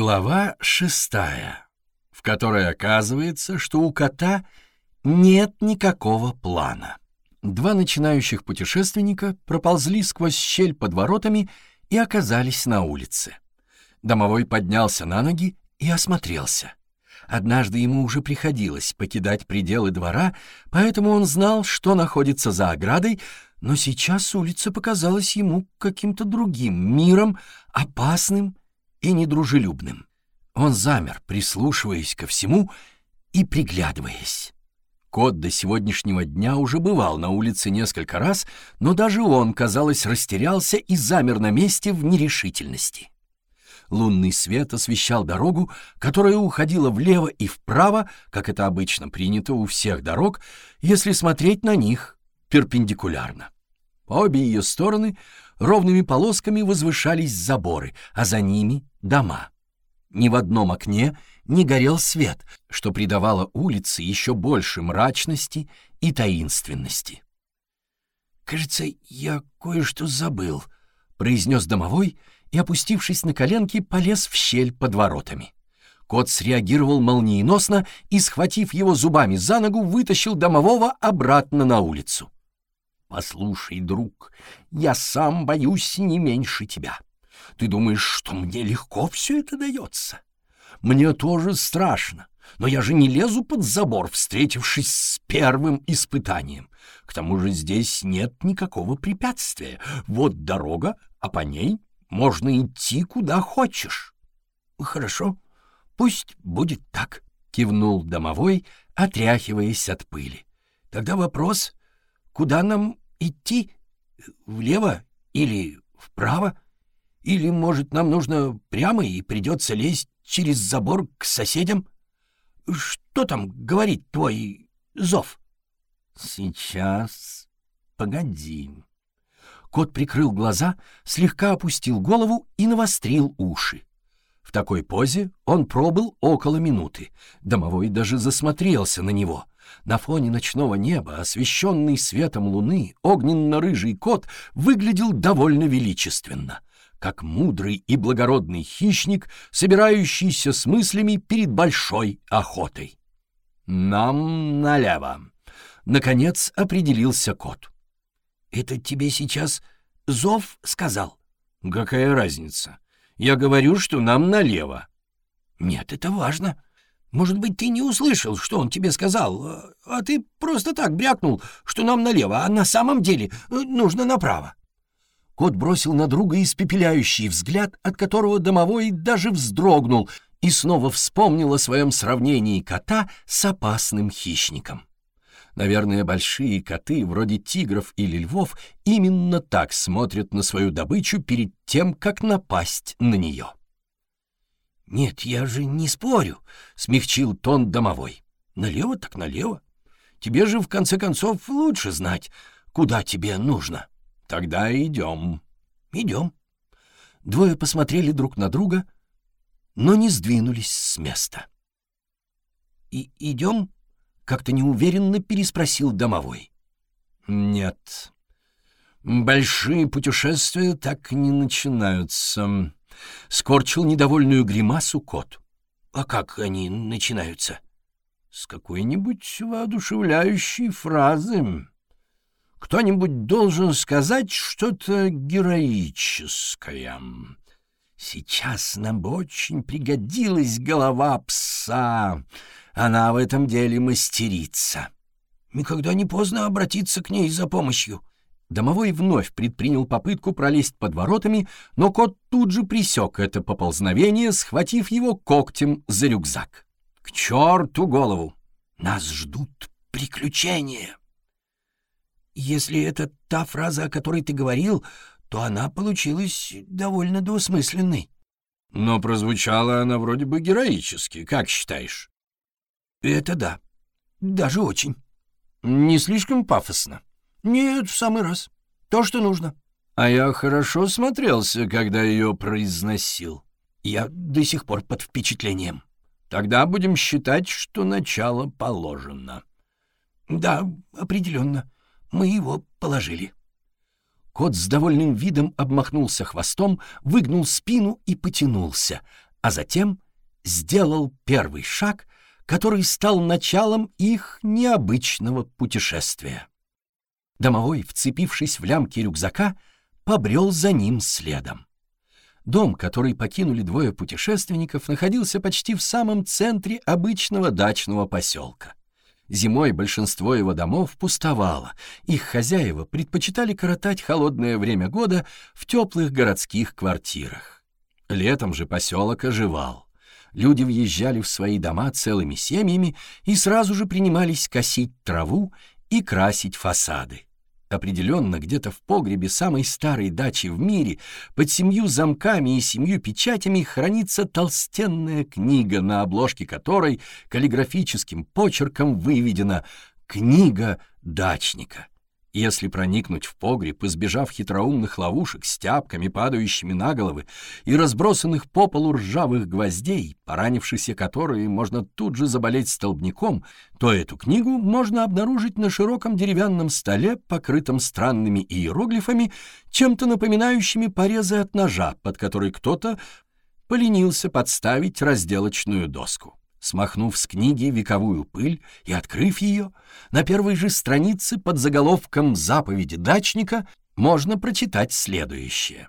Глава шестая, в которой оказывается, что у кота нет никакого плана. Два начинающих путешественника проползли сквозь щель под воротами и оказались на улице. Домовой поднялся на ноги и осмотрелся. Однажды ему уже приходилось покидать пределы двора, поэтому он знал, что находится за оградой, но сейчас улица показалась ему каким-то другим миром, опасным и недружелюбным. Он замер, прислушиваясь ко всему и приглядываясь. Кот до сегодняшнего дня уже бывал на улице несколько раз, но даже он, казалось, растерялся и замер на месте в нерешительности. Лунный свет освещал дорогу, которая уходила влево и вправо, как это обычно принято у всех дорог, если смотреть на них перпендикулярно. По обе ее стороны ровными полосками возвышались заборы, а за ними — дома. Ни в одном окне не горел свет, что придавало улице еще больше мрачности и таинственности. «Кажется, я кое-что забыл», — произнес домовой и, опустившись на коленки, полез в щель под воротами. Кот среагировал молниеносно и, схватив его зубами за ногу, вытащил домового обратно на улицу. Послушай, друг, я сам боюсь не меньше тебя. Ты думаешь, что мне легко все это дается? Мне тоже страшно, но я же не лезу под забор, встретившись с первым испытанием. К тому же здесь нет никакого препятствия. Вот дорога, а по ней можно идти куда хочешь. Хорошо, пусть будет так, кивнул домовой, отряхиваясь от пыли. Тогда вопрос, куда нам идти? Влево или вправо? Или, может, нам нужно прямо и придется лезть через забор к соседям? Что там говорит твой зов? Сейчас. Погоди. Кот прикрыл глаза, слегка опустил голову и навострил уши. В такой позе он пробыл около минуты. Домовой даже засмотрелся на него. На фоне ночного неба, освещенный светом луны, огненно-рыжий кот выглядел довольно величественно, как мудрый и благородный хищник, собирающийся с мыслями перед большой охотой. «Нам налево», — наконец определился кот. «Это тебе сейчас зов сказал?» «Какая разница? Я говорю, что нам налево». «Нет, это важно. Может быть, ты не услышал, что он тебе сказал, а ты просто так брякнул, что нам налево, а на самом деле э, нужно направо». Кот бросил на друга испепеляющий взгляд, от которого домовой даже вздрогнул и снова вспомнил о своем сравнении кота с опасным хищником. Наверное, большие коты, вроде тигров или львов, именно так смотрят на свою добычу перед тем, как напасть на нее. «Нет, я же не спорю», — смягчил тон домовой. «Налево так налево. Тебе же, в конце концов, лучше знать, куда тебе нужно. Тогда идем». «Идем». Двое посмотрели друг на друга, но не сдвинулись с места. «И идем?» — как-то неуверенно переспросил домовой. «Нет. Большие путешествия так не начинаются» скорчил недовольную гримасу кот. «А как они начинаются?» «С какой-нибудь воодушевляющей фразы. Кто-нибудь должен сказать что-то героическое. Сейчас нам бы очень пригодилась голова пса. Она в этом деле мастерица. Никогда не поздно обратиться к ней за помощью». Домовой вновь предпринял попытку пролезть под воротами, но кот тут же присек это поползновение, схватив его когтем за рюкзак. «К черту голову! Нас ждут приключения!» «Если это та фраза, о которой ты говорил, то она получилась довольно двусмысленной». «Но прозвучала она вроде бы героически, как считаешь?» «Это да. Даже очень». «Не слишком пафосно?» «Нет, в самый раз. То, что нужно». «А я хорошо смотрелся, когда ее произносил». «Я до сих пор под впечатлением». «Тогда будем считать, что начало положено». «Да, определенно. Мы его положили». Кот с довольным видом обмахнулся хвостом, выгнул спину и потянулся, а затем сделал первый шаг, который стал началом их необычного путешествия. Домовой, вцепившись в лямки рюкзака, побрел за ним следом. Дом, который покинули двое путешественников, находился почти в самом центре обычного дачного поселка. Зимой большинство его домов пустовало, их хозяева предпочитали коротать холодное время года в теплых городских квартирах. Летом же поселок оживал. Люди въезжали в свои дома целыми семьями и сразу же принимались косить траву и красить фасады. Определенно, где-то в погребе самой старой дачи в мире, под семью замками и семью печатями, хранится толстенная книга, на обложке которой каллиграфическим почерком выведена «Книга дачника». Если проникнуть в погреб, избежав хитроумных ловушек с тяпками, падающими на головы, и разбросанных по полу ржавых гвоздей, поранившихся которые можно тут же заболеть столбняком, то эту книгу можно обнаружить на широком деревянном столе, покрытом странными иероглифами, чем-то напоминающими порезы от ножа, под который кто-то поленился подставить разделочную доску. Смахнув с книги вековую пыль и открыв ее, на первой же странице под заголовком «Заповеди дачника» можно прочитать следующее.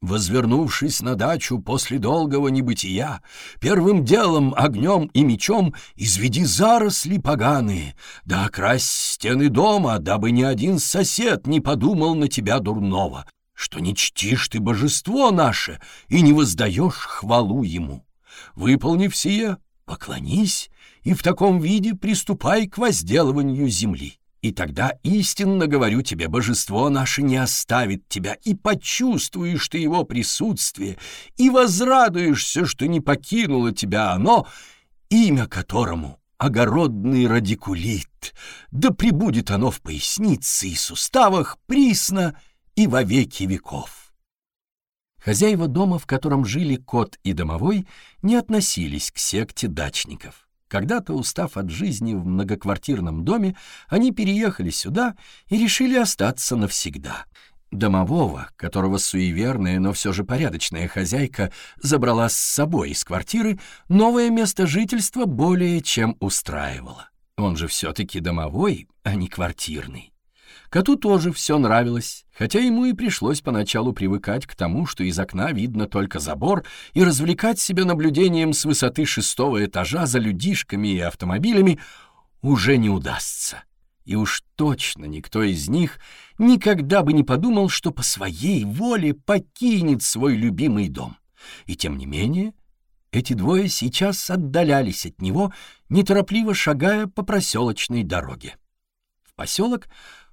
Возвернувшись на дачу после долгого небытия, первым делом огнем и мечом изведи заросли поганые, да окрась стены дома, дабы ни один сосед не подумал на тебя дурного, что не чтишь ты божество наше и не воздаешь хвалу ему. Выполнив сие, Поклонись и в таком виде приступай к возделыванию земли. И тогда, истинно говорю тебе, божество наше не оставит тебя, и почувствуешь ты его присутствие, и возрадуешься, что не покинуло тебя оно, имя которому — огородный радикулит, да пребудет оно в пояснице и суставах присно и во веки веков. Хозяева дома, в котором жили кот и домовой, не относились к секте дачников. Когда-то, устав от жизни в многоквартирном доме, они переехали сюда и решили остаться навсегда. Домового, которого суеверная, но все же порядочная хозяйка забрала с собой из квартиры, новое место жительства более чем устраивало. Он же все-таки домовой, а не квартирный. Коту тоже все нравилось, хотя ему и пришлось поначалу привыкать к тому, что из окна видно только забор, и развлекать себя наблюдением с высоты шестого этажа за людишками и автомобилями уже не удастся. И уж точно никто из них никогда бы не подумал, что по своей воле покинет свой любимый дом. И тем не менее, эти двое сейчас отдалялись от него, неторопливо шагая по проселочной дороге. В поселок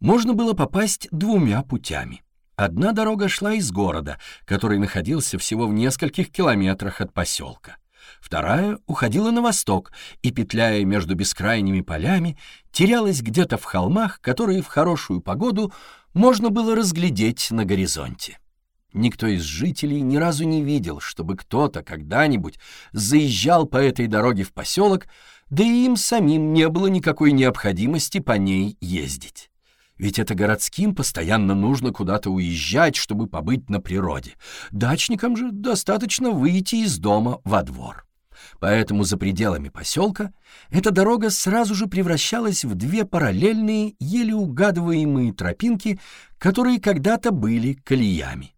можно было попасть двумя путями. Одна дорога шла из города, который находился всего в нескольких километрах от поселка. Вторая уходила на восток и, петляя между бескрайними полями, терялась где-то в холмах, которые в хорошую погоду можно было разглядеть на горизонте. Никто из жителей ни разу не видел, чтобы кто-то когда-нибудь заезжал по этой дороге в поселок, да и им самим не было никакой необходимости по ней ездить. Ведь это городским постоянно нужно куда-то уезжать, чтобы побыть на природе. Дачникам же достаточно выйти из дома во двор. Поэтому за пределами поселка эта дорога сразу же превращалась в две параллельные, еле угадываемые тропинки, которые когда-то были колеями.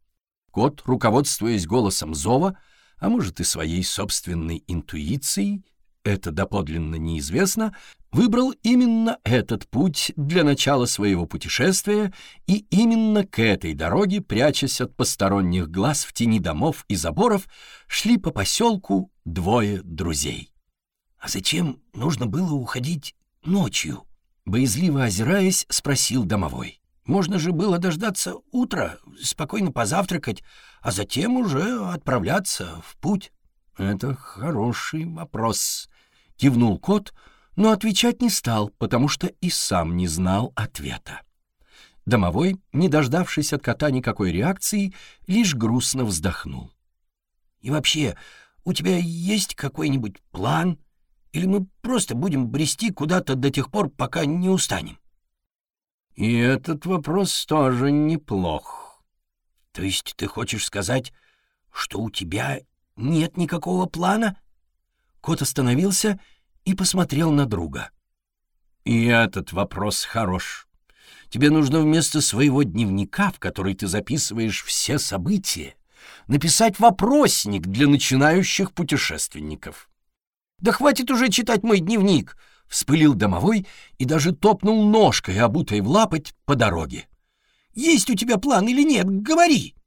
Кот, руководствуясь голосом зова, а может и своей собственной интуицией, это доподлинно неизвестно, выбрал именно этот путь для начала своего путешествия и именно к этой дороге, прячась от посторонних глаз в тени домов и заборов, шли по поселку двое друзей. «А зачем нужно было уходить ночью?» Боязливо озираясь, спросил домовой. «Можно же было дождаться утра, спокойно позавтракать, а затем уже отправляться в путь». «Это хороший вопрос», — кивнул кот, но отвечать не стал, потому что и сам не знал ответа. Домовой, не дождавшись от кота никакой реакции, лишь грустно вздохнул. «И вообще, у тебя есть какой-нибудь план? Или мы просто будем брести куда-то до тех пор, пока не устанем?» «И этот вопрос тоже неплох. То есть ты хочешь сказать, что у тебя нет никакого плана?» Кот остановился и посмотрел на друга. «И этот вопрос хорош. Тебе нужно вместо своего дневника, в который ты записываешь все события, написать вопросник для начинающих путешественников». «Да хватит уже читать мой дневник!» — вспылил домовой и даже топнул ножкой, обутой в лапоть, по дороге. «Есть у тебя план или нет? Говори!»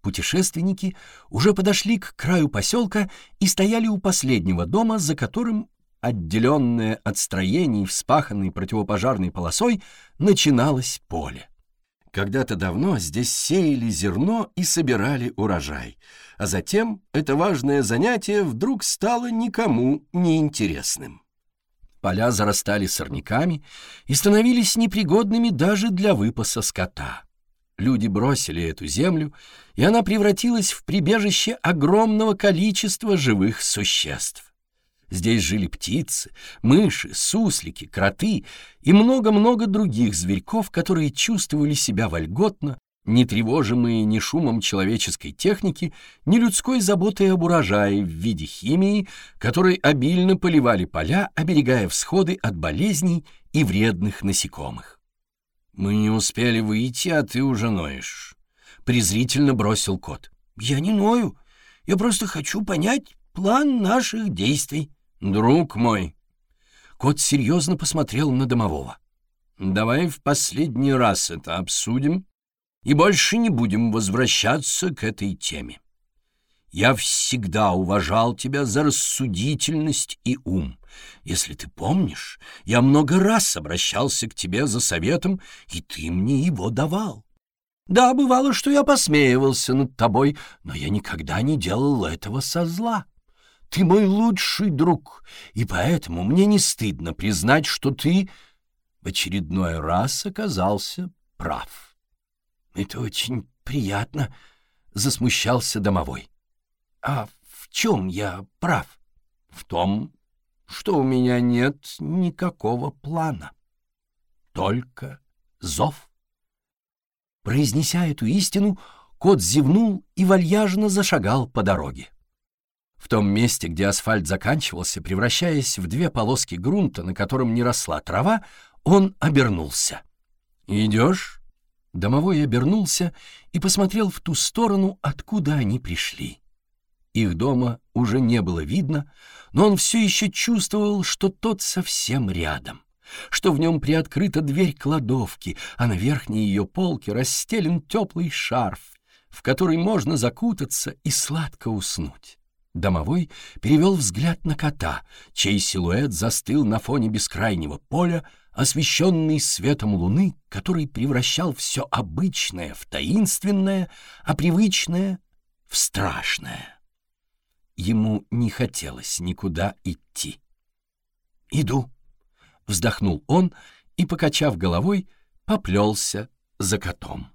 Путешественники уже подошли к краю поселка и стояли у последнего дома, за которым, отделенное от строений, вспаханной противопожарной полосой, начиналось поле. Когда-то давно здесь сеяли зерно и собирали урожай, а затем это важное занятие вдруг стало никому неинтересным. Поля зарастали сорняками и становились непригодными даже для выпаса скота. Люди бросили эту землю, и она превратилась в прибежище огромного количества живых существ. Здесь жили птицы, мыши, суслики, кроты и много-много других зверьков, которые чувствовали себя вольготно, не тревожимые ни шумом человеческой техники, ни людской заботой об урожае в виде химии, которой обильно поливали поля, оберегая всходы от болезней и вредных насекомых. «Мы не успели выйти, а ты уже ноешь», — презрительно бросил кот. «Я не ною. Я просто хочу понять план наших действий». «Друг мой!» Кот серьезно посмотрел на домового. «Давай в последний раз это обсудим и больше не будем возвращаться к этой теме. Я всегда уважал тебя за рассудительность и ум. Если ты помнишь, я много раз обращался к тебе за советом, и ты мне его давал. Да, бывало, что я посмеивался над тобой, но я никогда не делал этого со зла. Ты мой лучший друг, и поэтому мне не стыдно признать, что ты в очередной раз оказался прав. Это очень приятно, — засмущался домовой. А в чем я прав? В том, что у меня нет никакого плана. Только зов. Произнеся эту истину, кот зевнул и вальяжно зашагал по дороге. В том месте, где асфальт заканчивался, превращаясь в две полоски грунта, на котором не росла трава, он обернулся. «Идешь?» Домовой обернулся и посмотрел в ту сторону, откуда они пришли. Их дома уже не было видно, но он все еще чувствовал, что тот совсем рядом, что в нем приоткрыта дверь кладовки, а на верхней ее полке расстелен теплый шарф, в который можно закутаться и сладко уснуть. Домовой перевел взгляд на кота, чей силуэт застыл на фоне бескрайнего поля, освещенный светом луны, который превращал все обычное в таинственное, а привычное — в страшное. Ему не хотелось никуда идти. «Иду», — вздохнул он и, покачав головой, поплелся за котом.